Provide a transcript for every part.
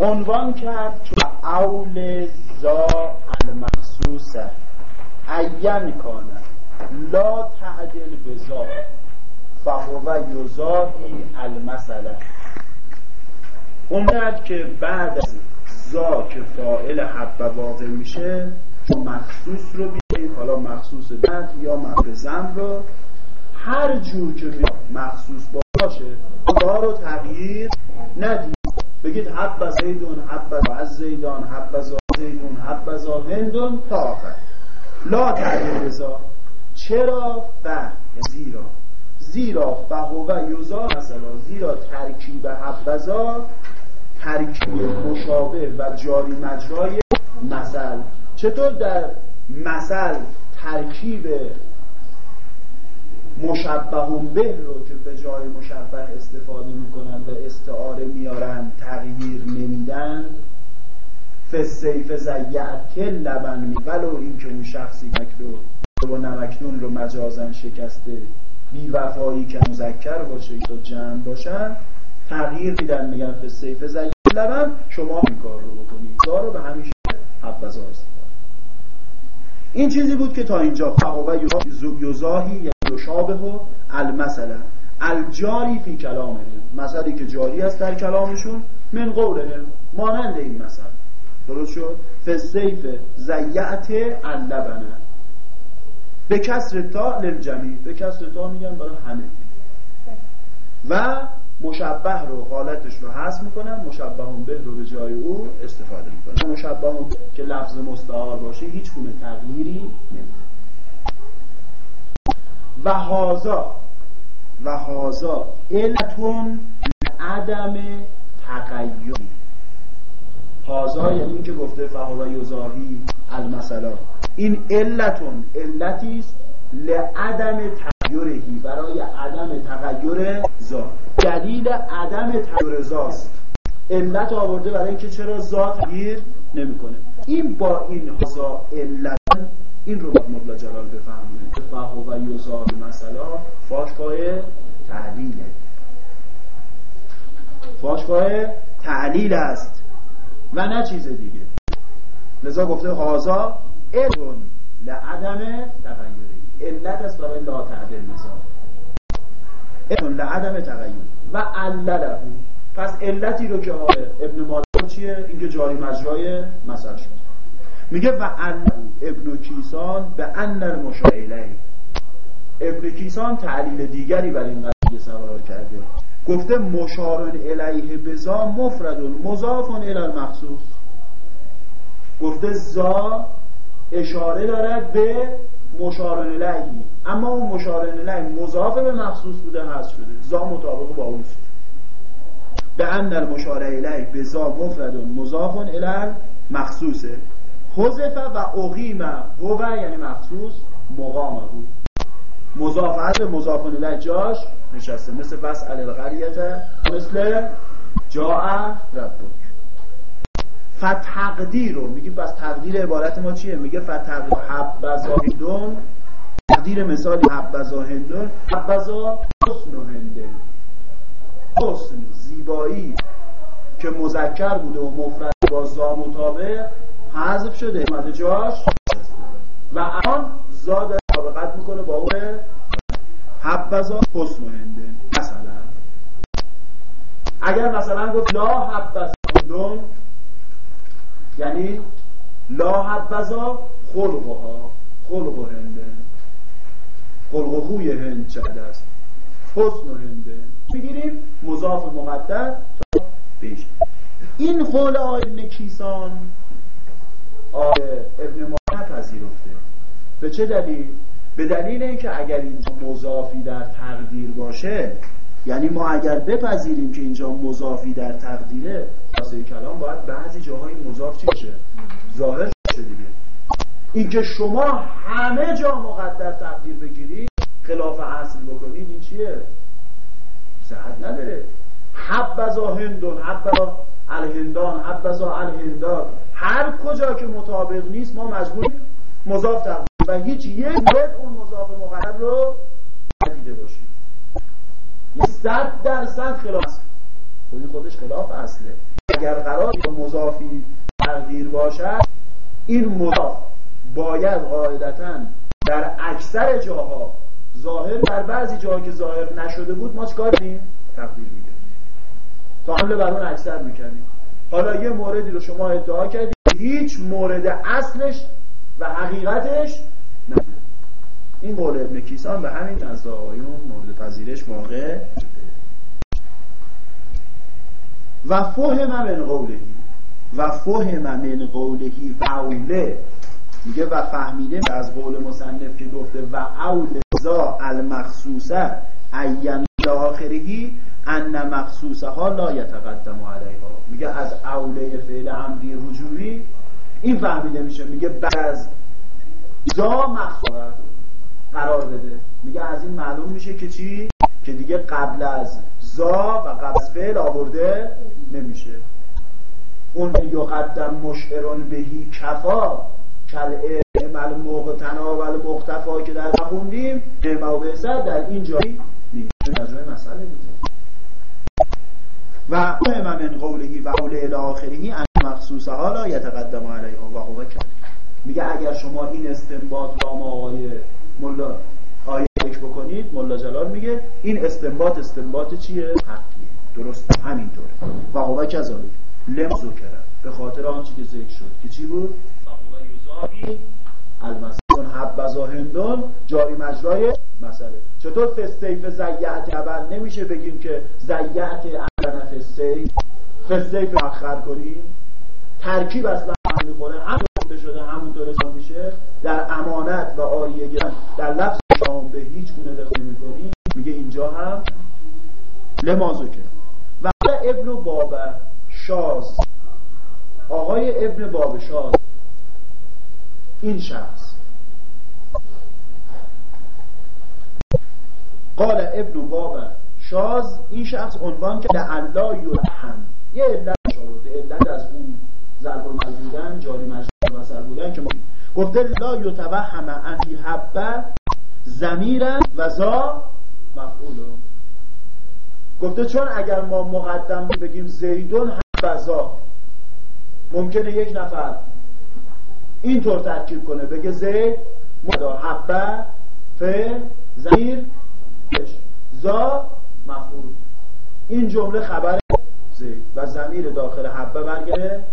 عنوان کرد اول زا المخصوصه عین کانه لا تعدل بزا فهو یزاهی المثله اون که بعد از زا که فائل حب واقع میشه مخصوص رو بیارید حالا مخصوص بعد یا مخصوص رو. هر جور که مخصوص باشه. رو تغییر ندید. بگید حب زیدون حب از زیدان حب زیدون حب هندون تا آخر. لا تعدیل زا چرا و زیرا؟ زیرا فهو یوزا مثلا. زیرا ترکیب حبزا ترکیب مشابه و جاری مجرای مثل. چطور در مثل ترکیب مشبه به رو که به جای مشبه استفاده می‌کنن و استعاره میارن تغییر نمیدن فسیف زیعت لبن ولو اینکه اون شخصی رو با نمکدون رو مجازن شکسته بی وفایی که مذکر باشه تا جمع باشن تغییر میدن میگن فسیف زیعت لبن شما این کار رو بکنید. رو به همیشه حبزا این چیزی بود که تا اینجا. یزاهی یا یشابه و المثلا الجاری فی کلامه. مثلی که جاری است در کلامشون من قوله مانند این مثل درست شد؟ فسیف زیعت اللبنه. به کسر تا للجمی به کسر تا میگن برای همه. و مشبه رو حالتش رو حذف می‌کنن. مشبه به رو به جای او استفاده می‌کنن. مشبه که لفظ مستعار باشه هیچ گونه تغییری نمیده و هازا و هازا علتون عدم تغییر هازا یعنی اینکه گفته فهو یزاهی المثلا. این علتون علتی است لعدم تغییرهی برای عدم تغییر ذات. دلیل عدم تغییر ذات. علت آورده برای اینکه چرا ذات تغییر نمی‌کنه. این با این هازا علت. این رو مبلا جلال بفهمونه فهو و یزار مثلا فاشگاه تعلیله فاشگاه تعلیل است. و نه چیز دیگه. لذا گفته هازا علتون لعدم تغییری علت است برای لا تعدل نظام علتون لعدم تغییر و علله. پس علتی رو که ابن مالک چیه؟ اینکه جاری مجرای مثل شد. میگه و ابن کیسان به ان المشاعله ابن کیسان تعلیل دیگری بر این قضیه سوار کرده. گفته مشارن الیه بزا مفردون مضافون الی المخصوص. گفته زا اشاره دارد به مشارن الیه اما اون مشارن الیه مضاف به مخصوص بوده هست شده. زا مطابق با اون. به ان المشاره الیه به زا مفردون مضافون الی مخصوصه حذف و اقیم هو یعنی مخصوص مقام بود مضافت به مضاف جاش نشسته مثل وسع القریه مثل جاء ربک. فتقدیر رو میگه پس تقدیر عبارت ما چیه؟ میگه فتقدیر حبزا هندون. تقدیر مثالی حبزا هندون حبزا حسن و هنده حسن زیبایی که مذکر بوده و مفرد با زا مطابق حذف شده اومده جاش. و الان زاد مطابقت می‌کنه با اون حبزا حسن و هنده مثلا. اگر مثلا گفت لا حبزا هندون یعنی لا حبزا خلقها خلق و هنده خلق و خوی هند چقدر است؟ حسن و هنده بگیریم مضاف مقدر تا بیش این قول آیه کیسان آیه ابن ماه پذیرفته به چه دلیل؟ به دلیل اینکه اگر اینجا مضافی در تقدیر باشه یعنی ما اگر بپذیریم که اینجا مضافی در تقدیره واسه کلام باید بعضی جاهای مضاف چی بشه ظاهر شه دیگه. اینکه شما همه جا مقدر تقدیر بگیرید خلاف اصل بکنید این چیه؟ صحت نداره. حبزا هندون حبزا الهندان حبزا الهندان هر کجا که مطابق نیست ما مجبور مضاف تقدیر و هیچ یک مورد اون مضاف مقرر رو ندیده باشید صد درصد خلاف خودی خودش خلاف اصله. اگر قرار مضافی تغییر باشد این مضاف باید قاعدتا در اکثر جاها ظاهر در بعضی جاها که ظاهر نشده بود ما چکار کنیم؟ تقدیر می‌گیریم. تا حمله بر اون اکثر می‌کنیم حالا یه موردی رو شما ادعا کردید هیچ مورد اصلش و حقیقتش نه این قول ابن کیسان به همین از آقایون مورد پذیرش واقع و فهم من قولهی و فهم من قولهی و اوله میگه و فهمیده از قول مصنف که گفته و اول زا المخصوصه این آخرهی ان مخصوصه ها لا یتقدم علیها. میگه از اوله فعل امری رجوعی این فهمیده میشه. میگه بعد از مخصوصه قرار بده. میگه از این معلوم میشه که چی؟ که دیگه قبل از زا و قبل از فعل آورده نمیشه. اون یقدم مشعرون بهی کفا. کل مل مقتنا و مختفا که در خوندیم نعمه و در این جایی نیست. مسئله دیگه و فهم من قولهی و قول الاخرهی ان مخصوصه ها لا یتقدم علیها و هو کرد میگه اگر شما این استنباط را ما آقای ملا آیه بکنید ملا جلال میگه این استنباط استنباط چیه؟ حقیه. درست همینطوره. و هو کذالک. لم ذکر به خاطر آنچه که ذکر شد. که چی بود؟ المسون حبزا هندون جاری مجرای مسئله. چطور فستیف زیعت اول نمیشه بگیم که زیعت اول فستیف فستیف مخر کنیم. ترکیب اصلا هم می‌خوره هم شده همونطور حساب میشه. در امانت و آریه گرن در لفظ شام به هیچ گونه دخل می‌کنیم میگه اینجا هم لمازو که. و ابن باب شاز آقای ابن باب شاز این شخص. قال ابن باب شاز این شخص عنوان که لعلا یرحم یه علت شارده علت از اون ضرب بودن جاری مجرور مثل بودن که ما گفته لا یتوهم ان حبه زمیرن و زا مفعول گفته چون اگر ما مقدم بگیم زیدون حبزا ممکنه یک نفر اینطور ترکیب کنه بگه زید مدا حبه ف زمیر زا مفعول این جمله خبر زید و زمیر داخل حبه برگره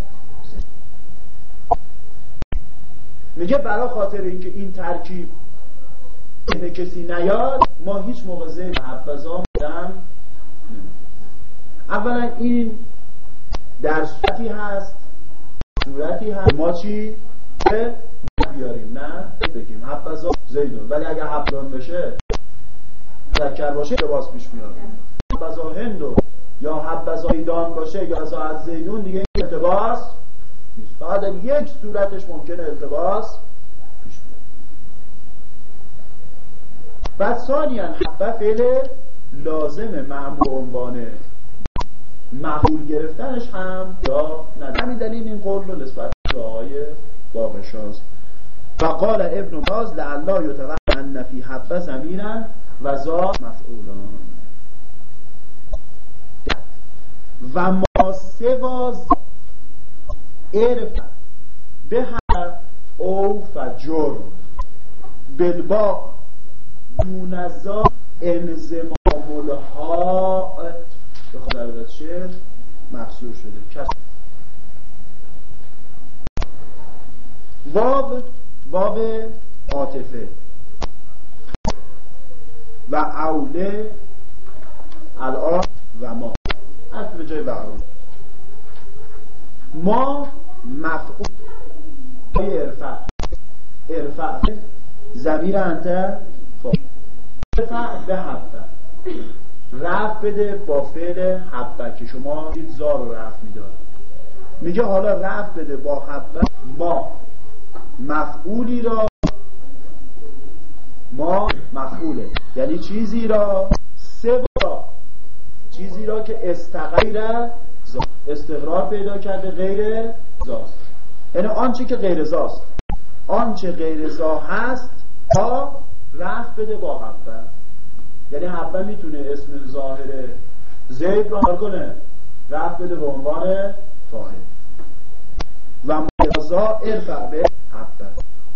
میگه برای خاطر اینکه این ترکیب به کسی نیاد ما هیچ موقع زید حبزا بودم اولا این در صورتی هست صورتی هست. ما چی؟ بیاریم نه؟ بگیم حبزا زیدون. ولی اگر حبزان بشه ذکر باشه لباس پیش میاد. حبزا هندو یا حبزا ایدان باشه یا از زیدون دیگه این التباس نیست. فقط یک صورتش ممکنه التباس پیش بیاد. بعد ثانیا حبه فعل لازم معمول عنوان مقبول گرفتنش هم یا نه. همین دلیل این قول رو نسبت به آقای بابشاز. و قال ابن باز لعلا یتوهم ان فی حبه زمینا و زا مفعولان. و ما سواز عرف به او فجر بلبا دونزا انزمام الها به خدا شعر محصول شده. کس واو واو عاطفه. و اوله الان و ما. حرف به جای و ما مفعول ارفع ارفع زمیر انت ارفع به حبه رفت بده با فعل حبه که شما زار رو رفت می‌داد. میگه حالا رفت بده با حبه ما. مفعولی را ما مفعوله. یعنی چیزی را سه چیزی را که استغیر استقرار پیدا کرده غیر زاست یعنی آنچه که غیر زاست آنچه غیر زا هست تا رفت بده با حبه. یعنی حبه می‌تونه اسم ظاهر زید را کنه. رفت بده به عنوان فاعل و مجازا ارفع به حبه.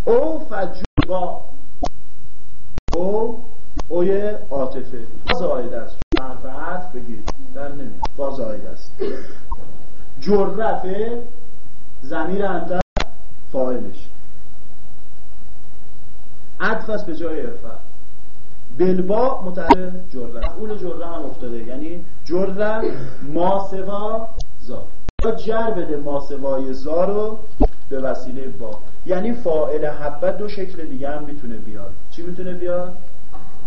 او فجوبا او اوی عاطفه. زاید است. منفعت بگید در نمی با زاید است. جرفه زمیر انتر فاعلش عطف به جای ارفع بلبا متعلق جره اول جره هم افتاده. یعنی جره ماسوا زا جر بده ماسوای زا رو به وسیله با. یعنی فاعل حبه دو شکل دیگه هم می‌تونه بیاد. چی می‌تونه بیاد؟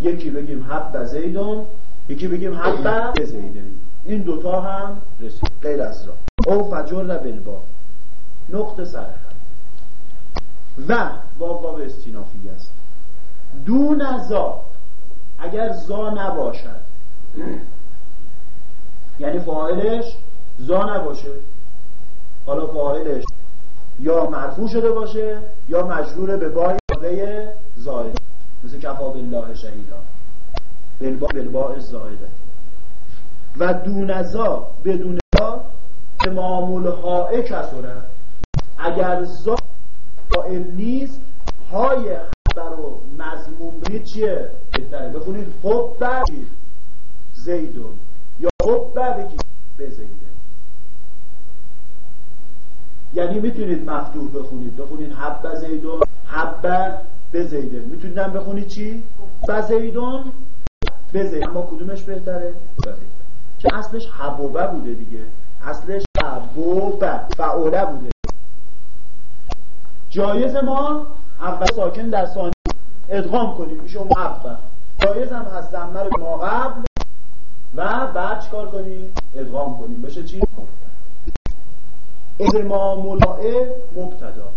یکی بگیم حبه زیدون یکی بگیم حبه زیدون. این دوتا هم رسید. غیر از زا او فجر بلبا. نقطه سرخم و واو واو استینافی است. دون زا اگر زا نباشد. یعنی فاعلش زا نباشه. حالا فاعلش یا مرفوع شده باشه یا مجبور به بای زاید مثل کفا بالله شهیدا. بلبا بلبا زایده و دونزا بدون زا امام های کسوره. اگر زا فاعل نیست های خبر و مضمون بگید چیه؟ بهتره. بخونید. خب زیدون. یا خب بگید به زیده. یعنی می‌تونید مفتوح بخونید. بخونید حب زیدون حب به زیده می‌تونید هم بخونید چی؟ بزیدون به اما کدومش بهتره؟ که اصلش حبوبه بوده دیگه. اصلش حبوبه. فعوله بوده. جایز ما اول ساکن در ثانی ادغام کنیم. میشه محبه جایز هم هست. زمه رو ما قبل و بعد چکار کنیم؟ ادغام کنیم. بشه چی؟ ازمام ملائه مبتدا.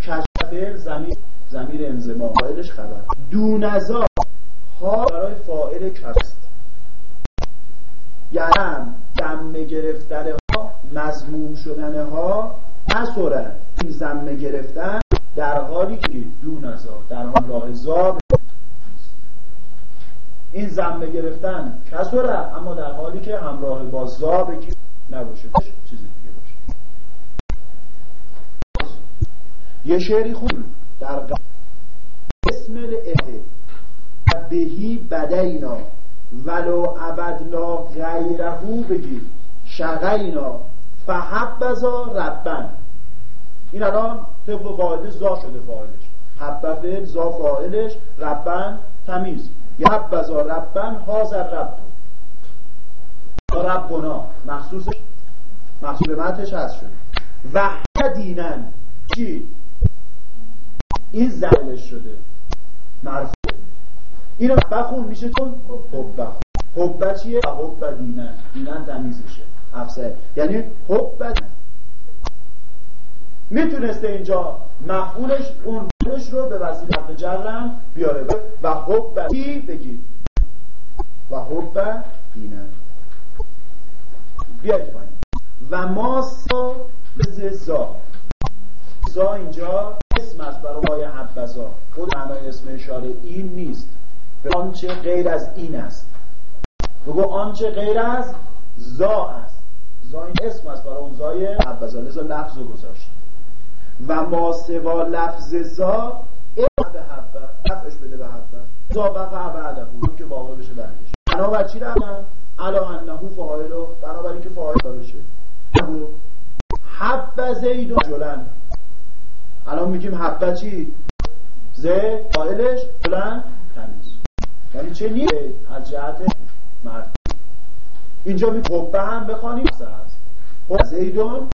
کشفر زمیر زمیر انزمام فایلش خبر. دونزا ها برای فائل کست یعنی دمه گرفتن ها مضموم شدن ها اصورن این زمه گرفتن در حالی که دون ازا در راه زاب این زمه گرفتن کسوره اما در حالی که همراه با زاب نباشه چیزی دیگه باشه. یه شعری خوب در اسم اله بهی بدینا ولو عبدنا غیرهو بگیر. شغینا فحبزا ربن. این الان طبق قاعده زا شده فاعلش فعل زا فاعلش ربن تمیز. یا حبزا ربن حاضر رب ربنا مخصوص مخصوص متش هست شده و دینن چی؟ این زلش شده. مرفوع. اینو بخون میشه چون حبه حبه چیه؟ حبه دینن. دینن تمیزشه افسر. یعنی حبه می‌تونسته اینجا مفعولش اون فعلش رو به وسیله جرم بیاره. و حب بگید و حب دینه بیاید پایین. و ما سا زا. زا اینجا اسم است برای حبزا خود معنای اسم اشاره این نیست. به آنچه غیر از این است. بگو آنچه غیر از زا است. زا این اسم است برای اون زای حبزا لذا لفظ رو گذاشت. و ما سوا لفظ زا به حبه نفعش بده به حبه زا وقع بعده اون که واقع بشه برگش بنابر چی رفتن؟ علا انه فاعلو بنابراین که فاعل بشه حب زید و جلن. الان میگیم حبه چی؟ زید فاعلش جلن تمیز. یعنی چه نیست؟ از جهت مرد. اینجا می حبه هم بخوانیم. هست حب زیدون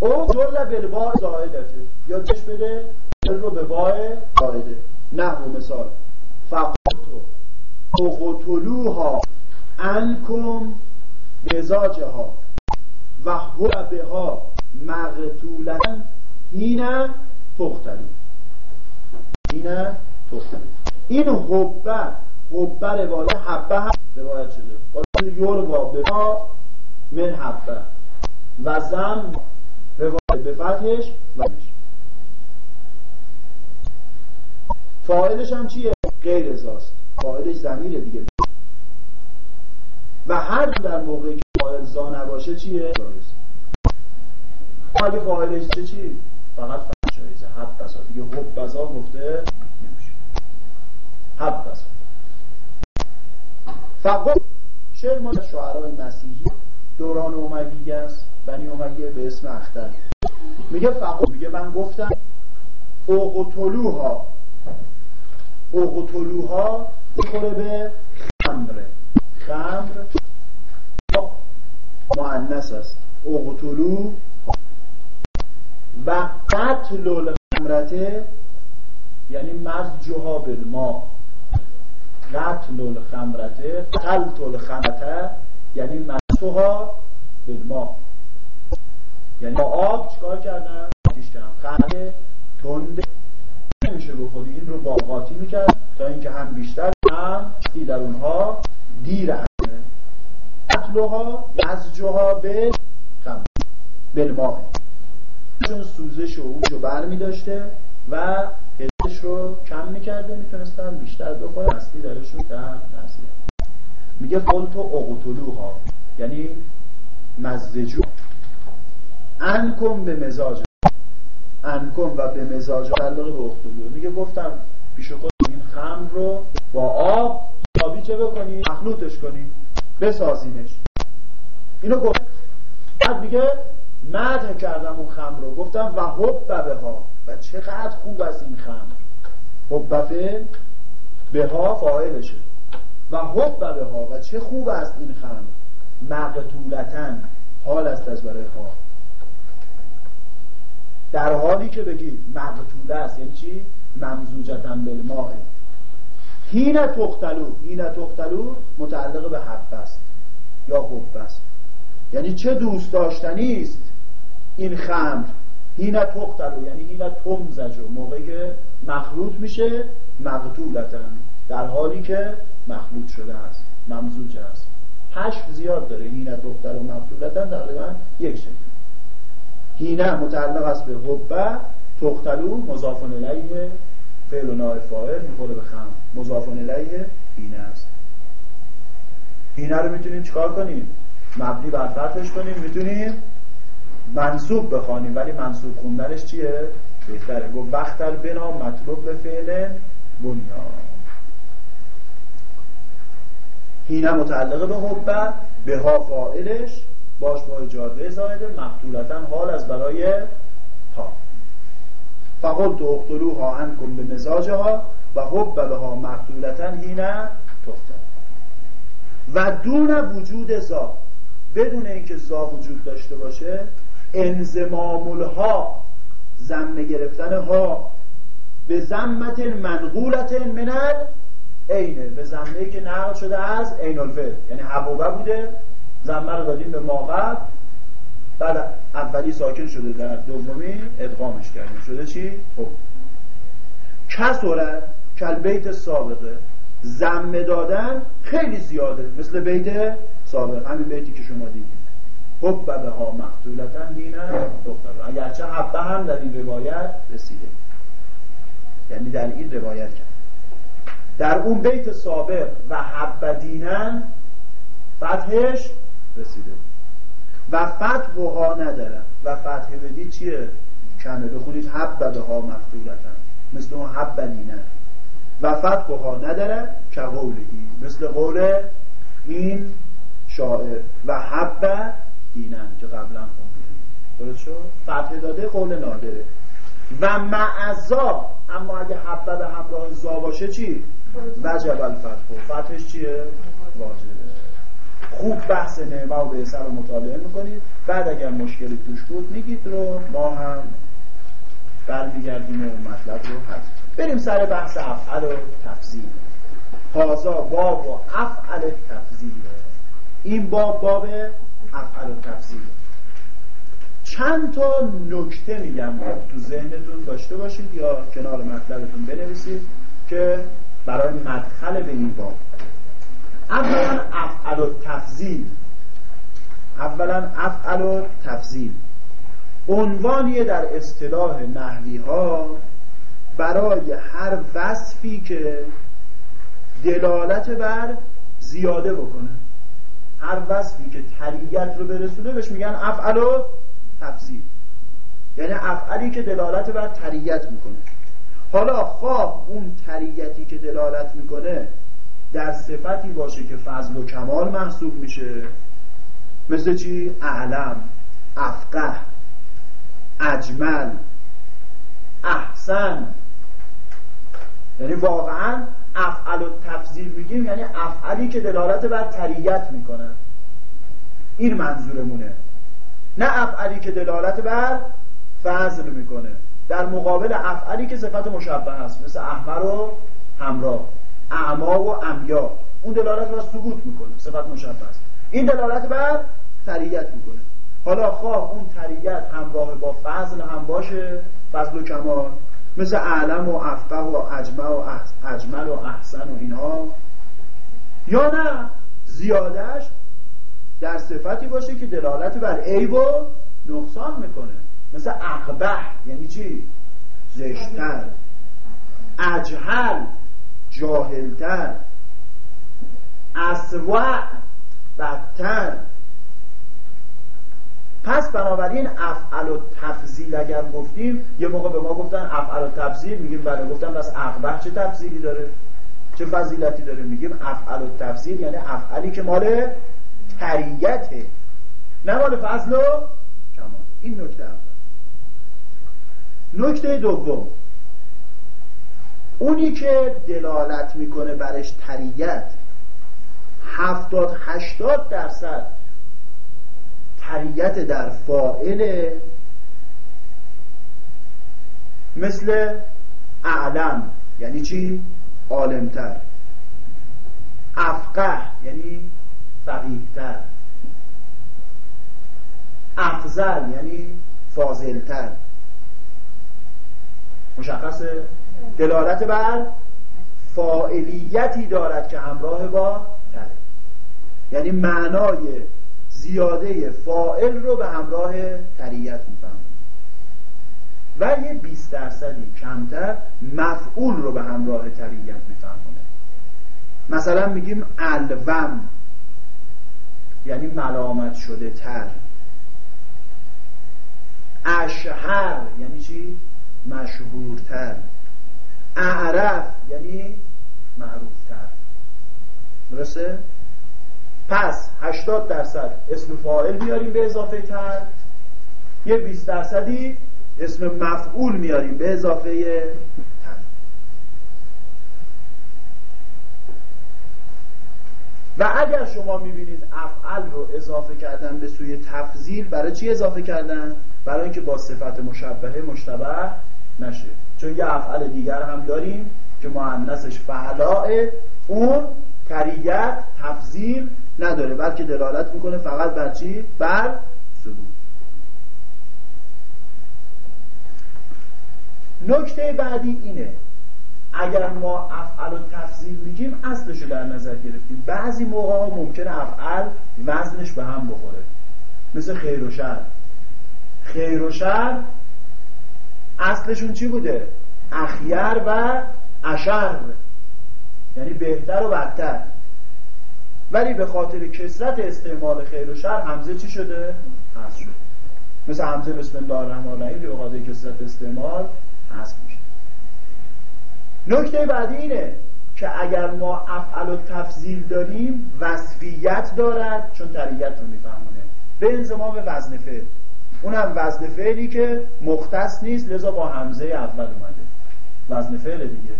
او جر بالباع زائدته. یا چش بده؟ رو به باع زائده. نه مثال. فقطو اقتلوها انکم بزاجها و هو بها مقتولن. اینه تختلو اینه تختلو این حبه حبه روایت حبه هم. روایت شده یورگا به من حبه. و زن روایت به فتحش و فاعلش هم چیه؟ غیر ازاست. فاعلش زمیر دیگه. و هر در موقعی که فاعل زا نباشه چیه؟ اگه فاعلش چی؟ فقط فرشایزه حب بسا. دیگه حب بسا گفته نمیشه. حب بسا. فقط شعر ما شعرهای مسیحی دوران اومویه است. بنی امیه به اسم اختر. میگه فقط میگه من گفتم اوقتلوها اوقتلوها می‌خوره به خمره. خمر معنس است. اوقتلو و قتل الخمرته یعنی مزجها بالما قتل الخمرته قتل الخمرته یعنی مزجها بالما یعنی با آب چیکار کردن؟ آتیش کردن خمره تند نمیشه بخوری. این رو باقاتی می‌کرد تا اینکه هم بیشتر هم در اونها دیر ازنه قتلها یزجها به خمر بالماه چون سوزش و اوج بر می داشته و هدش رو کم می‌کرده می‌تونستن بیشتر بخوره اصلی درشون در نزده میگه فلتو اقتلوها یعنی مزدجو انکم به مزاج. انکم و به مزاج تعلق به اقتلو. میگه گفتم پیش خود این خمر رو با آب چه بکنی؟ مخلوطش کنی بسازینش. اینو گفت. بعد میگه مدح کردم اون خمر رو. گفتم و حب به ها. و چقدر خوب از این خمر حب به ها فاعلشه. و حب به ها. و چه خوب است این خمر مقتولتن حال است از برای ها. در حالی که بگید مقتوله است یعنی چی؟ ممزوجتن بالماه هین تختلو هین تختلو متعلق به حب است یا حب است. یعنی چه دوست داشتنی است این خمر؟ هین تختلو یعنی هین تمزجو موقعی که مخلوط میشه مقتولتن در حالی که مخلوط شده است ممزوج است. حشف زیاد داره هین تختلو مقتولتن تقریبا یک شکل. هینه متعلق است به حبه تختلو مضاف الیه فعل و نائب فاعل می‌خوره به خم. مضاف الیه هینه است. هینه رو می‌تونیم چیکار کنیم؟ مبنی بر فتحش کنیم. می‌تونیم منصوب بخوانیم. ولی منصوب خوندنش چیه؟ بهتره. گفت وقتر بنا مطلوب به فعل بنیا هینه متعلق به حبه به ها فاعلش باش با جاده زایده مقتولتن حال از برای فقلت اقتلوها انکم به مزاجها و حب به ها مقتولتن هینه تختن. و دون وجود زا بدون اینکه زا وجود داشته باشه انزمام ها زمه گرفتن ها به زمت منقولت منل اینه به زمه که نقل شده از عین یعنی حبوبه بوده زمه رو دادیم به ماقب بعد اولی ساکن شده در دومی ادغامش کردیم. شده چی؟ خب. کسورت کل بیت سابقه. زمه دادن خیلی زیاده. مثل بیت سابق. همین بیتی که شما دیدید. خب به ها مقتولتا دینن دختر اگرچه حبه هم در این روایت رسیده. یعنی در این روایت کرد. در اون بیت سابق و حبه دینن فتحش رسیده و فتح ها ندارن. و فتح بدی چیه؟ کمه بخونید حب به ها مفتولتن مثل اون حب دینن و فتح ها ندارن که قولهی مثل قول این شاعر. و حب دینن که قبلا خوندیم درست شد؟ فتح داده قول نادره. و معزا. اما اگه حبه به همراه زا باشه چی؟ وجب الفتح. فتحش چیه؟ واجبه. خوب بحث نعمه و به رو مطالعه می‌کنید. بعد اگر مشکلی توش بود میگید رو ما هم برمیگردیم و مطلب رو حذف بریم سر بحث افعل و تفضیل. هازا باب و افعل تفضیل. این باب باب افعل و تفضیل. چند تا نکته میگم تو ذهنتون داشته باشید یا کنار مطلبتون بنویسید که برای مدخل به این باب. اولا افعل و تفضیل. اولا افعل و تفضیل. عنوانیه در اصطلاح نحوی ها برای هر وصفی که دلالت بر زیاده بکنه. هر وصفی که تریت رو برسونه بهش میگن افعل و تفضیل. یعنی افعلی که دلالت بر تریت می‌کنه. حالا خواه اون تریتی که دلالت می‌کنه در صفتی باشه که فضل و کمال محسوب میشه. مثل چی؟ اعلم افقه اجمل احسن. یعنی واقعا افعل و تفضیل میگیم یعنی افعلی که دلالت بر تریت می‌کنن این منظورمونه. نه افعلی که دلالت بر فضل می‌کنه. در مقابل افعلی که صفت مشبه هست مثل احمر و همراه اعما و امیا اون دلالت بر ثبوت می‌کنه صفت است این دلالت بر تریت می‌کنه. حالا خواه اون تریت همراه با فضل هم باشه فضل و کمال. مثل اعلم و افقه و اجمع و اجمل و احسن و اینها یا نه زیادش در صفتی باشه که دلالت بر عیب و نقصان می‌کنه. مثل اقبه یعنی چی؟ زشتر اجهل. جاهلتر اسوع بدتر. پس بنابراین افعل و تفضیل اگر گفتیم یه موقع به ما گفتن افعل و تفضیل میگیم بله گفتم بس اقبح چه تفضیلی داره؟ چه فضیلتی داره؟ میگیم افعل و تفضیل یعنی افعلی که مال تریته نه مال فضل و کمال. این نکته اول. نکته دوم. اونی که دلالت می‌کنه برش تریت هفتاد هشتاد درصد تریت در فائل مثل اعلم یعنی چی؟ عالمتر. افقه یعنی فقیهتر. افضل یعنی فاضلتر. مشخصه؟ دلالت بر فاعلیتی دارد که همراه با تره یعنی معنای زیاده فائل رو به همراه تریت میفهمونه و یه 20 درصدی کمتر مفعول رو به همراه تریت میفهمونه. مثلا میگیم الوم یعنی ملامت شده تر. اشهر یعنی چی؟ مشهورتر. اعرف یعنی معروفتر درسته؟ پس 80 درصد اسم فاعل میاریم به اضافه تر یه 20 درصدی اسم مفعول میاریم به اضافه تر و اگر شما می‌بینید افعل رو اضافه کردن به سوی تفضیل برای چی اضافه کردن؟ برای اینکه با صفت مشبهه مشتبه نشه چون یه افعل دیگر هم داریم که معنسش فعلاء اون تریت تفضیل نداره. بلکه دلالت می‌کنه فقط بر چی؟ بر ثبوت. نکته بعدی اینه. اگر ما افعل و تفضیل میگیم اصلشو در نظر گرفتیم. بعضی موقع ها ممکنه افعل وزنش به هم بخوره. مثل خیر و شر. خیر و شر اصلشون چی بوده؟ اخیر و اشر. یعنی بهتر و بدتر. ولی به خاطر کسرت استعمال خیر و شر همزه چی شده؟ هست شده. مثل همزه بسم الله الرحمن الرحیم به خاطر کسرت استعمال هست میشه. نکته بعدی اینه که اگر ما افعل و تفضیل داریم وصفیت دارد چون تریت رو میفهمونه. به انزمام وزن فعل. اونم وزن فعلی که مختص نیست لذا با همزه اول اومده. وزن فعل دیگه.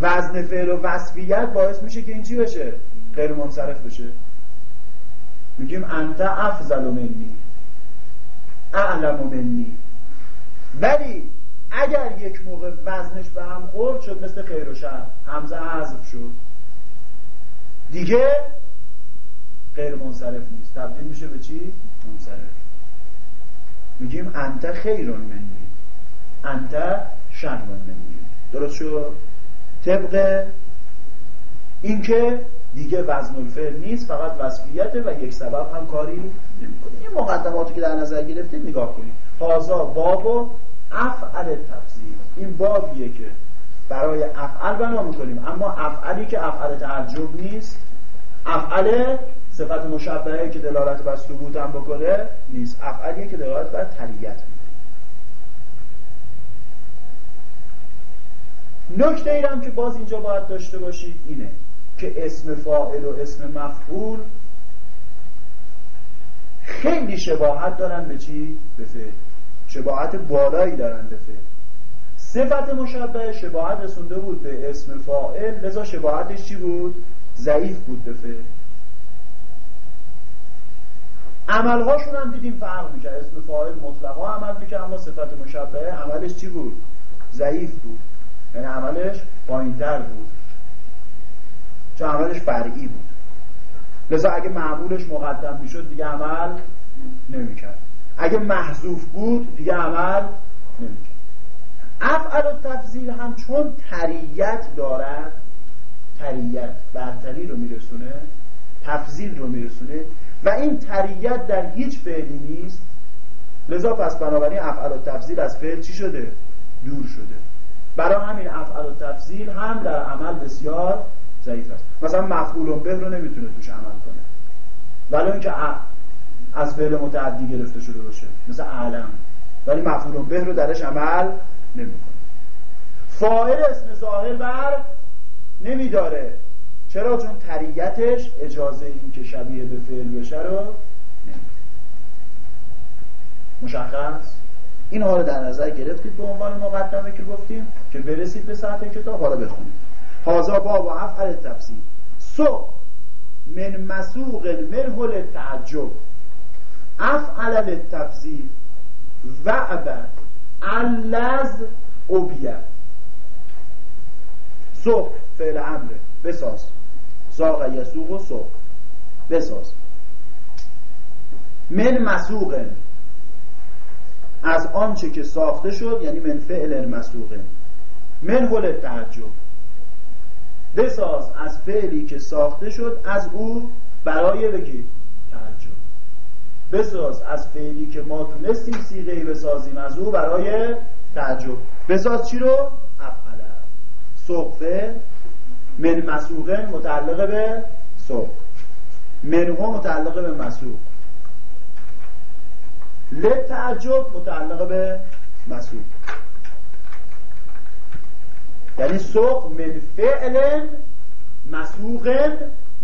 وزن فعل و وصفیت باعث میشه که این چی بشه؟ غیر منصرف بشه. میگیم انت افضل منی. اعلم منی. ولی اگر یک موقع وزنش به هم خورد شد مثل خیر و شر. همزه حذف شد. دیگه غیر منصرف نیست. تبدیل میشه به چی؟ منصرف. میگیم انت خیرون منی انت شرون منی درست شد؟ طبق اینکه دیگه وزن الفعل نیست فقط وصفیته و یک سبب هم کاری نمی‌کنه. این مقدماتی که در نظر گرفتید نگاه کنید. هازا باب و افعل تفسیر این بابیه که برای افعل بنا می‌کنیم. اما افعلی که افعل تعجب نیست افعل صفت مشبهه که دلالت بر ثبوت هم بکنه نیست. افعلیه که دلالت بر تریت نکته ایرم که باز اینجا باید داشته باشید اینه که اسم فاعل و اسم مفعول خیلی شباهت دارن به چی؟ به فعل. شباهت بالایی دارن به فعل. صفت مشبه شباهت رسونده بود به اسم فاعل لذا شباهتش چی بود؟ ضعیف بود به فعل. عملهاشون هم دیدیم فرق می‌کرد. اسم فاعل مطلقا عمل می‌کرد اما صفت مشبه عملش چی بود؟ ضعیف بود. یعنی عملش پایینتر بود. چون عملش فرعی بود. لذا اگه معمولش مقدم می‌شد دیگه عمل نمی‌کرد. اگه محذوف بود دیگه عمل نمی‌کرد. افعل و تفضیل هم چون تریت دارد تریت برتری رو میرسونه تفضیل رو میرسونه و این تریت در هیچ فعلی نیست. لذا پس بنابراین افعل و تفضیل از فعل چی شده؟ دور شده. برای همین افعل و تفضیل هم در عمل بسیار ضعیف است. مثلا مفعول به رو نمی‌تونه توش عمل کنه. ولی اینکه از فعل متعدی گرفته شده باشه مثل علم ولی مفعول به رو درش عمل نمی‌کنه. فاعل اسم ظاهر بر نمیداره. چرا؟ چون تریتش اجازه این که شبیه به فعل بشه رو نمیده. مشخص؟ این حال در نظر گرفتید به عنوان مقدمه که گفتیم؟ که برسید به سطح کتاب؟ حالا بخونید. هازا باب و افعل تفسیر سو من مسوق المرحل تعجب افعل للتفسیر. وعب. اللز اوبیه سو فعل امره بساز. ساق یسوق و سوق بساز. من مسوق از آنچه که ساخته شد یعنی من فعل مسوقه من هل تعجب. بساز از فعلی که ساخته شد از او برای بگی تعجب. بساز از فعلی که ما تونستیم سیغه بسازیم از او برای تعجب. بساز چی رو؟ افعله صحفه من مسوقه متعلقه به صحف منها متعلقه به مسوق. تعجب متعلقه به مسوق. یعنی سوق من فعل مسوق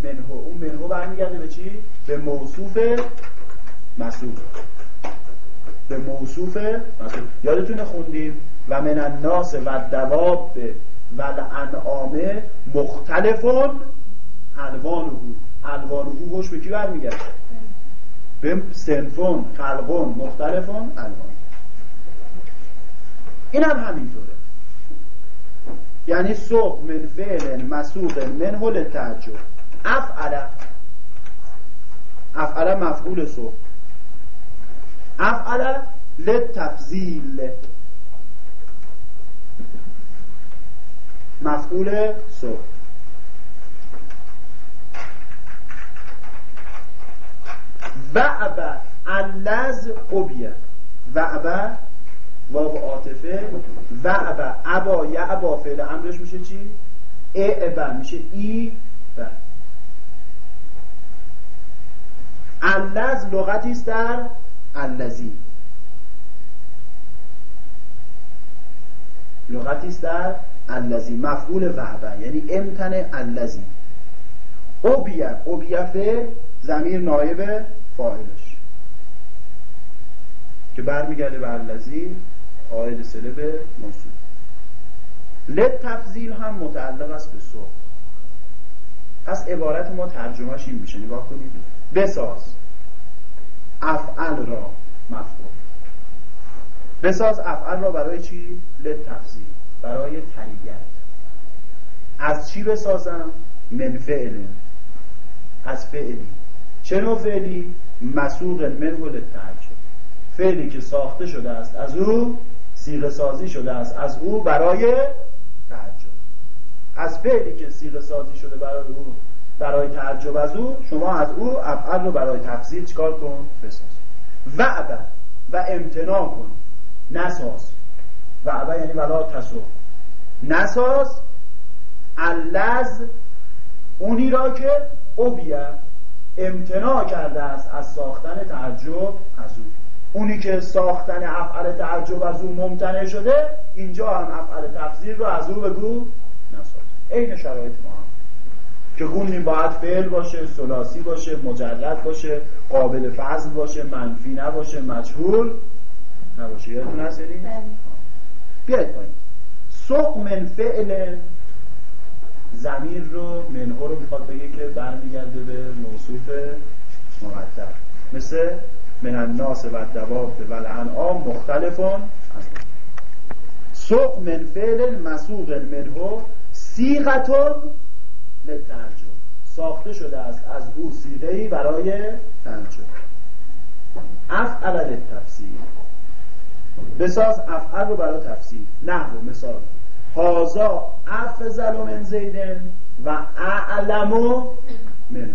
منهو اون منهو برمیگرده به چی؟ به موصوف مسوق. به موصوف مسوق. یادتونه خوندیم؟ و من الناس و دواب و الانعام مختلفون الوانهو الوانهو هوش به کی برمیگرده؟ به سنفون خلقون مختلفون الوان. این هم همینطوره. یعنی سوق من فعل مسوق من هل تعجب. افعل افعل مفعول سوق افعل لتفضیل مفعول سوق وعب اللز قبیه. وعب واو عاطفه. وعب عبا یعبا فعل امرش میشه چی؟ اعبا میشه ای با اللز لغتی است در اللذی لغتی است در اللذی مفعول وعبه یعنی امتن اللذی اوبیه اوبیه فعل زمیر نایب فاعلش. که برمیگرده به اللذی آید سله به موصول. تفضیل هم متعلق است به صبح. پس عبارت ما ترجمهش این میشه نگاه کنید. بساز. افعل را مفعول. بساز افعل را برای چی؟ لد تفضیل برای تریت از چی بسازم؟ من فعل. از فعلی. چه نوع فعلی؟ مسوق منه للتعجب. فعلی که ساخته شده است از او سیغه سازی شده است از او برای تعجب. از فعلی که سیغه سازی شده برای او برای تعجب از او شما از او افعل رو برای تفضیل چکار کن؟ بساز. وعبه و امتناع کن. نساز. وعبه یعنی ولا تسو نساز اللز اونی را که اوبیه امتناع کرده است از ساختن تعجب از او. اونی که ساختن افعال تعجب از او ممتنع شده اینجا هم افعال تفسیر رو از او بگو نساز. عین شرایط ما هم. که گونیم باید فعل باشه سلاسی باشه مجرد باشه قابل فضل باشه منفی نباشه مجهول نباشه. یادتون هست یعنی؟ بله. بیاید پایین. سوق من فعل زمیر رو منهو رو می‌خواد بگه که برمیگرده به موصوف مقدر. مثل من الناس و دواب و الانعام مختلفون. سوق من فعل مسوق منهو سیغتون لترجم ساخته شده است. از او سیغه برای ترجم افعل للتفسیر بساز افعل رو برای تفسیر. نحو مثال. هازا افضل من زیدن و اعلمو منه.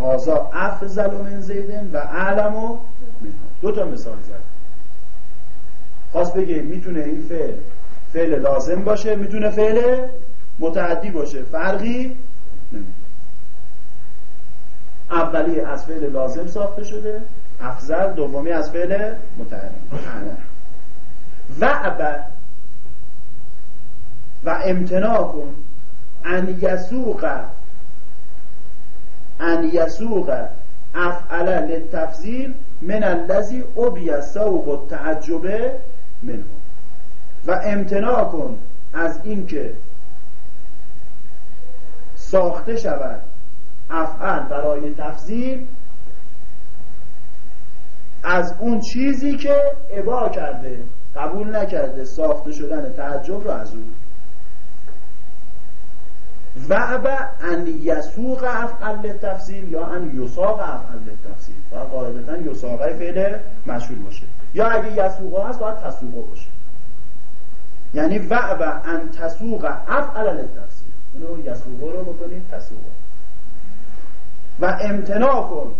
هازا افضل من زیدن و اعلمو منه. دو تا مثال زد. خواست بگه می‌تونه این فعل فعل لازم باشه می‌تونه فعل متعدی باشه. فرقی نمیده اولی از فعل لازم ساخته شده. افضل دومی از فعل و و امتناع کن ان یسوق. ان یسوق. افعل للتفضیل من الذی ابی سوق التعجب منه. و امتناع کن از اینکه ساخته شود افعل برای تفضیل از اون چیزی که ابا کرده قبول نکرده ساخته شدن تعجب رو از اون. وعب ان یسوق افعل تفصیل یا ان یساق افعل تفصیل باید قاعدتا یساقه فعل مشهور باشه. یا اگه یسوق هست باید تسوق باشه. یعنی وعب ان تسوق افعل تفصیل اینو یسوق رو بکنید تسوق. و امتناع کن.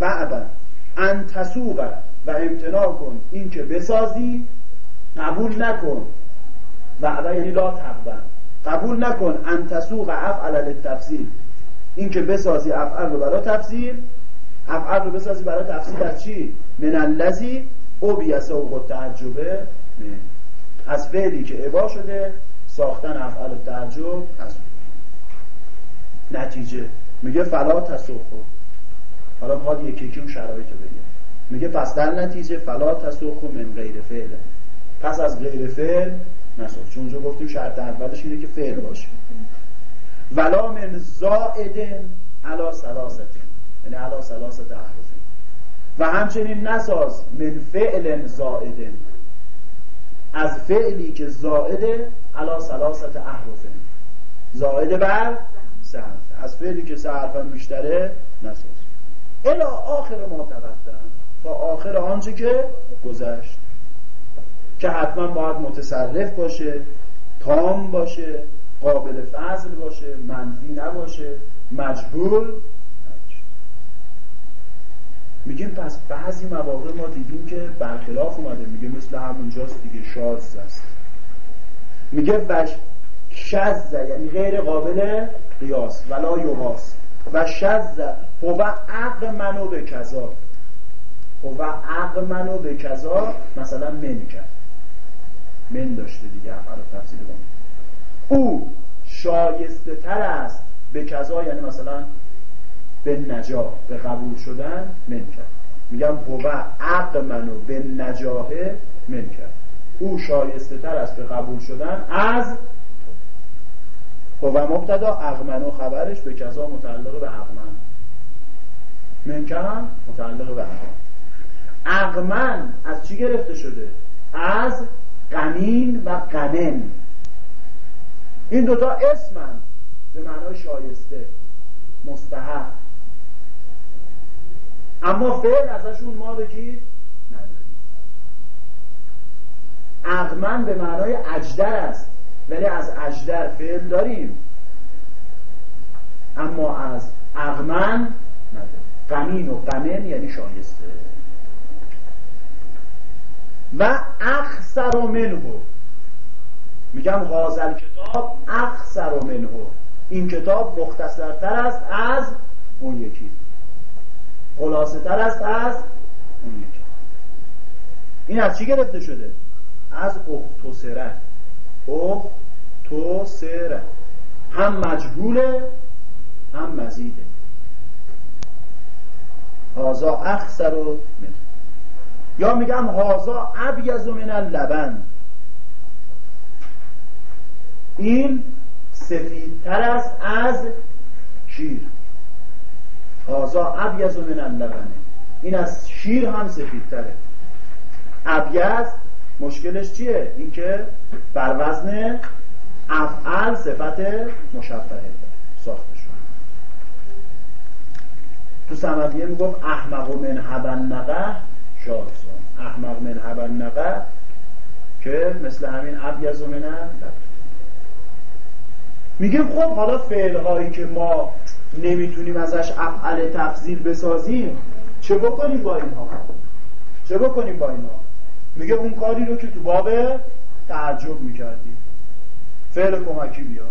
وعب ان تسوق و امتناع کن. این که بسازی قبول نکن. وعبه یعنی لا تقبل قبول نکن. ان تسوق افعل للتفسیر این که بسازی افعل رو برای تفسیر افعل رو بسازی برای تفسیر از چی؟ من الذی او بیسوق تعجبه از فعلی که عبا شده ساختن افعل تعجب از نتیجه. میگه فلا تسوخو حالا می‌خواد یکی یکی اون شرایط بگه. میگه پس در نتیجه فلا تسوخو من غیر فعل. پس از غیر فعل نساز چون اونجا گفتیم شرط اولش اینه که فعل باشه. ولا من زائدن علا سلاستن یعنی علا سلاست احرفین و همچنین نساز من فعل زائدن از فعلی که زائده علا سلاست احرفین زائده بر سه از فعلی که سه حرفن بیشتره نساز الا آخر ما تقدم تا آخر آنچه که گذشت. که حتما باید متصرف باشه تام باشه قابل فضل باشه منفی نباشه مجبور میگیم پس بعضی مواقع ما دیدیم که برخلاف اومده. میگه مثل همونجاست دیگه شاز است. میگه وش شز یعنی غیر قابل قیاس. ولا یواس. و شز هو عقل منو به کذا. هو عقل منو به کذا مثلا من کرد. من داشته دیگه افعال تفسیر با او شایسته تر است به کذا یعنی مثلا به نجا به قبول شدن من کرد. میگم هو عقل منو به نجاهه من کرد. او شایسته تر است به قبول شدن از هو مبتدا اغمنو خبرش به کذا متعلق به اغمن. من هم متعلق به اغمن. اغمن از چی گرفته شده؟ از قمین و قمن این دوتا اسمن به معنای شایسته مستحق. اما فعل ازشون ما بگید نداریم. اغمن به معنای اجدر است. ولی از اجدر فعل داریم. اما از اغمن قمین و قمن یعنی شایسته. و اخسر منه میگم غازل کتاب اخسر منه این کتاب مختصرتر است از اون یکی. خلاصه تر است از اون یکی. این از چی گرفته شده؟ از اختسره اختسره هم مجهوله هم مزیده. هازا اخسر و من یا میگم هازا ابیز من اللبن. این سفیدتر است از شیر. هازا ابیز من اللبنه این از شیر هم سفیدتره. ابیز مشکلش چیه؟ اینکه بر وزن افعل صفت مشبهه ساخته شد تو سمدیه می‌گفت احمق من هبن نقه شارسان احمق من هبن نقه که مثل همین ابیز من میگه خب حالا فعل که ما نمی‌تونیم ازش افعل تفضیل بسازیم چه بکنیم با اینها؟ چه بکنیم با اینها؟ میگه اون کاری رو که تو باب تعجب می‌کردی. فعل کمکی بیار.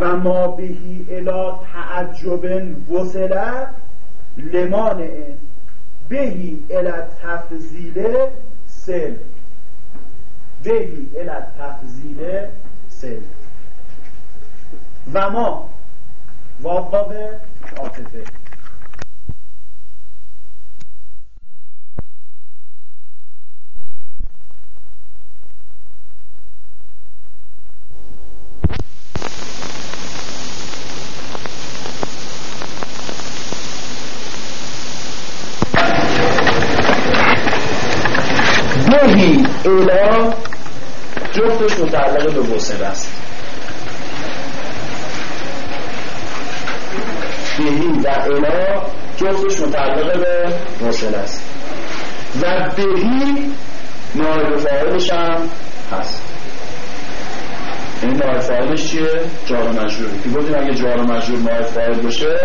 و ما بهی الا تعجب وصله لمان بهی الا تفضیل سل. بهی الا تفضیل سل. و ما واقع عاطفه بهی الا جفتش متعلق به وسل است. بهی و الا جفتش متعلق به وسل است. و بهی نایب فاعلش هم هست. این نایب فاعلش چیه؟ جار مجروری که گفتیم اگه جار مجرور نایب فاعل باشه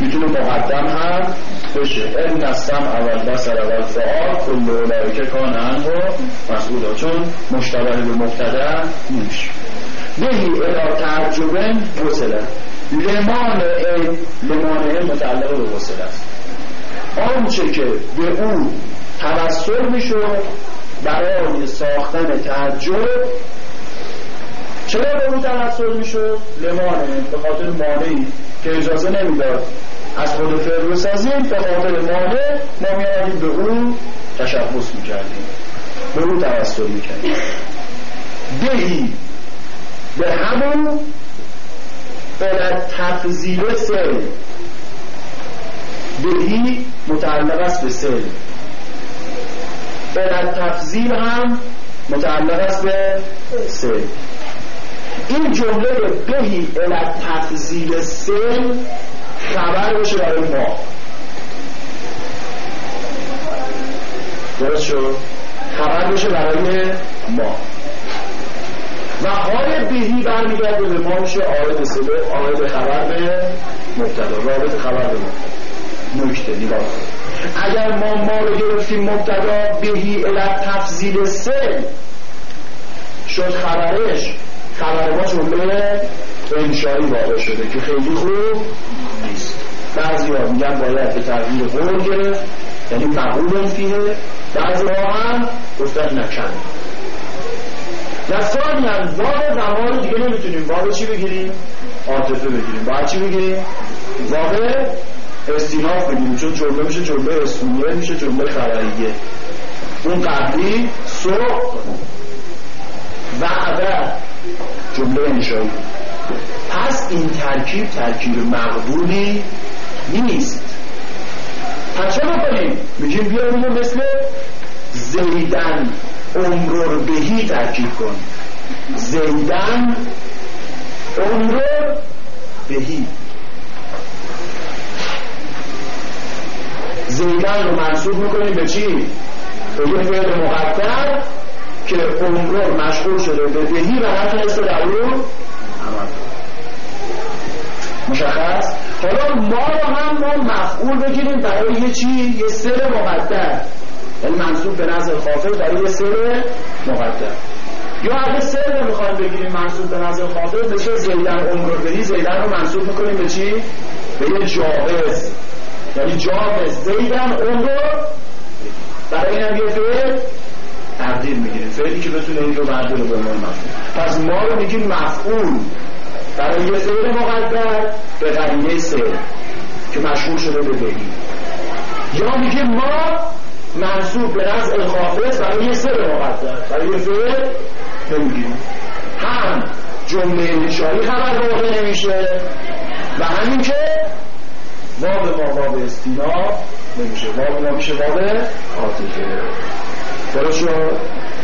می‌تونه مقدم هم بشه این نستم اول بسر اول فعال کل اولایی که کان انو مسئولا چون مشتبه به مبتدا نیش بهی الا تعجبن وصله. لمان لمانه متعلق به وصله است. آنچه که به او توسل می‌شد برای ساختن تعجب چرا به او توسل می‌شد لمانه به خاطر مانعی که اجازه نمی‌داد از خود فعل بسازیم به خاطر مانع ما میادیم به او تشبس می‌کردیم. به او توسل می‌کردیم. بهی به همون علت تفضیل سل بهی متعلق است به سل علت تفضیل هم متعلق است به سل این جمله بهی علت تفضیل سل خبر باشه برای ما. درست شد؟ خبر باشه برای ما. و حال بهی برمیگرده به ما میشه آرد سله آرد خبر به مبتدا رابط خبر به مبتدا. نکته نگاه. اگر ما ما رو گرفتیم مبتدا بهی علت تفضیل سل شد خبرش. خبر ما جمله انشایی واقع شده که خیلی خوب بعضی ها میگن باید به تغییر قول گرفت یعنی مقبول فیه بعضی ها هم گفتن نکن و ثانی هم واقع زمان دیگه نمی‌تونیم. واقع چی بگیریم؟ عاطفه بگیریم. باید چی بگیریم؟ واقع استیناف بگیریم. چون جمله میشه جمله اسمیه میشه جمله خبریه. اون قبلی و جمله انشایی پس این ترکیب ترکیب مقبولی نیست. پس چه بکنیم؟ میگیم بیا اونو مثل زیدن عمرور بهی ترکیب کن. زیدن عمرور بهی. زیدن رو منصوب می‌کنیم به چی؟ به یه فعل مقدر که عمرور مشغول شده. به بهی و هر تنسته در اون مشخص؟ حالا ما رو هم ما مفعول بگیریم برای یه چی؟ یه سر مقدر. یعنی منصوب به نظر خافه برای یه سر مقدر. یا اگه سر رو می‌خوایم بگیریم منصوب به نظر خاطر مثل زیدن عمر بدی زیدن رو منصوب می‌کنیم به چی؟ به یه جاوز. یعنی جاوز. زیدن عمر برای این هم یه فعل تقدیر می‌گیریم. فعلی که بتونه این رو برداره به عنوان مفعول پس ما رو میگیم مفعول. برای یه فعل مقدر به قرینه سر که مشهور شده به بهی یا میگیم ما منصوب به نظر خافض برای یه سر مقدر برای یه فعل نمی‌گیریم هم جمله انشایی خبر واقع نمیشه و همین که واب ما واب استینا نمیشه. واب ما میشه واب عاطفه درست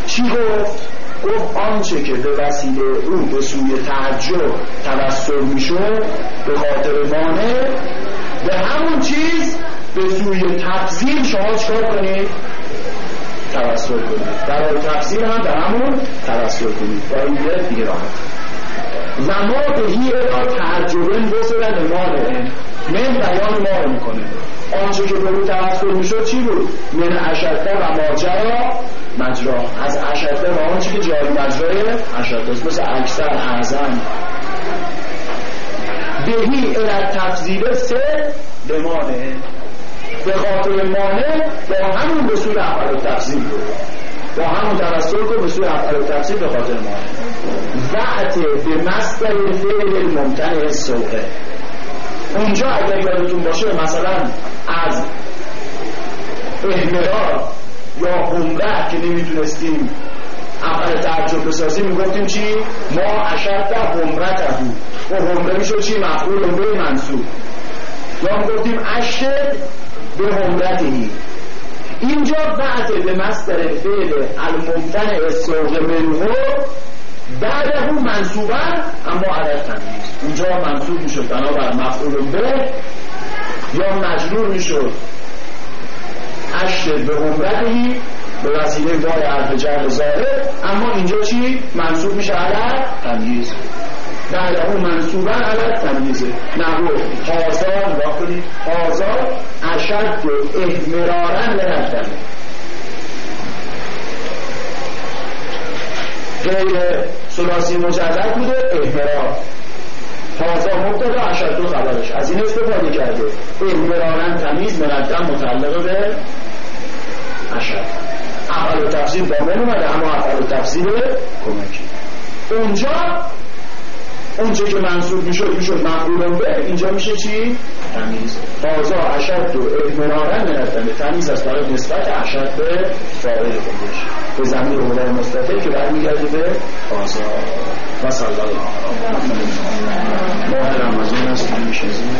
چی گفت؟ گفت آنچه که به وسیله او به سوی تعجب توسل می‌شد به خاطر به همون چیز به سوی تفضیل شما چکار کنید؟ توسل کنید. برای تفضیل هم به همون توسل کنید. با این دیگه راحت و ما بهی را تعجبن بسرن مانه من بیان ما می‌کنه. آنچه که به او توسل می‌شد چی بود؟ من اشده و ماجرا مجرا. از اشده و آنچه که جاری مجرای اشده است مثل اکثر اعظم. بهی الى تفضیل سه بمانه. به خاطر مانه با همون به صورت اول تفضیل. با همون توسل کن به صورت اول تفضیل به خاطر مانه. وقت به مستر فعل ممتنع سوقه اونجا اگر یادتون باشه مثلا از احمرار یا عمره که نمی‌تونستیم اول تعجب بسازیم می‌گفتیم چی؟ ما اشد عمرت بود و عمره می‌شد چی؟ مفعول عمره منصوب. یا می‌گفتیم اشد به عمرتهی اینجا بعد به مستر فعل الممتنع السوق منهو بعد اون منصوبن اما عدد اونجا منصوب می‌شد بنابر مفعول به یا مجرور می‌شد. اشد به عمرتهی به وسیله وای حرف جر ظاهر اما اینجا چی؟ منصوب میشه عدد تمیز. بعد اون منصوبا عدد تمیزه. نحو هازا نگاه کنید هازا اشد احمرارن لنفتنه غیر سلاسی مجرد بوده احمرار. تازه مبتدا اشد خبرش. از این استفاده کرده. احمرارن تمیز مقدم متعلق به افعال و تفسیر دامن اومده اما و تفسیر کمکی. اونجا اون چه که منصوب می‌شد می‌شد مفروض به. اینجا میشه چی؟ تمیز. بازا اشد و اعتمارن نرفتن به تمیز از برای نسبت اشد به فاعل خودش. به زمین هدر مستطیل که بعد میگرده به بازا و صلی الله ماه رمضان است همیشه زمین.